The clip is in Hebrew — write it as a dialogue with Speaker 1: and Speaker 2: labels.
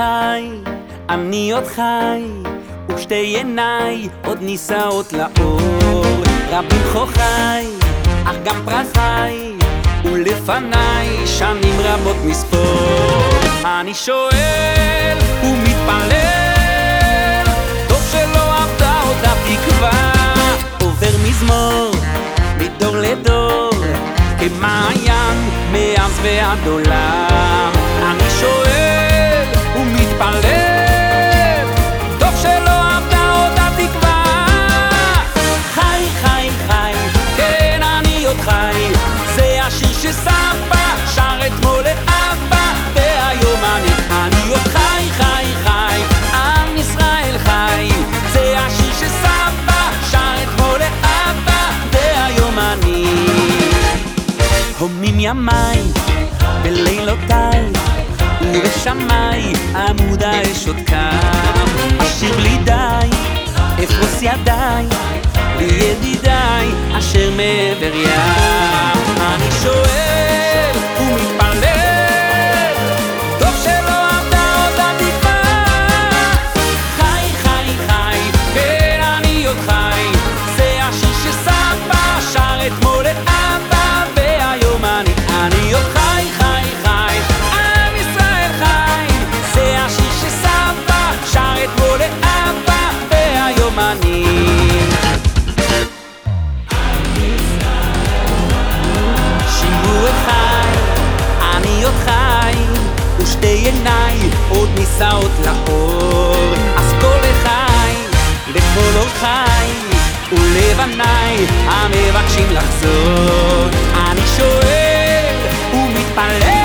Speaker 1: חי, אני עוד חי, ושתי עיניי עוד נישאות לאור. רבים חוכי, אך גם פרחי, ולפניי שנים רבות מספור. אני שואל ומתפלל, טוב שלא עבדה אותה תקווה. עובר מזמור, מדור לדור, כמעיין מאז ועד עולם. ימיי בלילותיי ובשמיים עמוד האש עוד קם. אשיר בלי די אפרוס ידיי לידידיי אשר מעבר ים. אני שואל מסעות לאור. אז כל אחי, לכל אורחי ולבניי המבקשים לחזור. אני שואל ומתפלל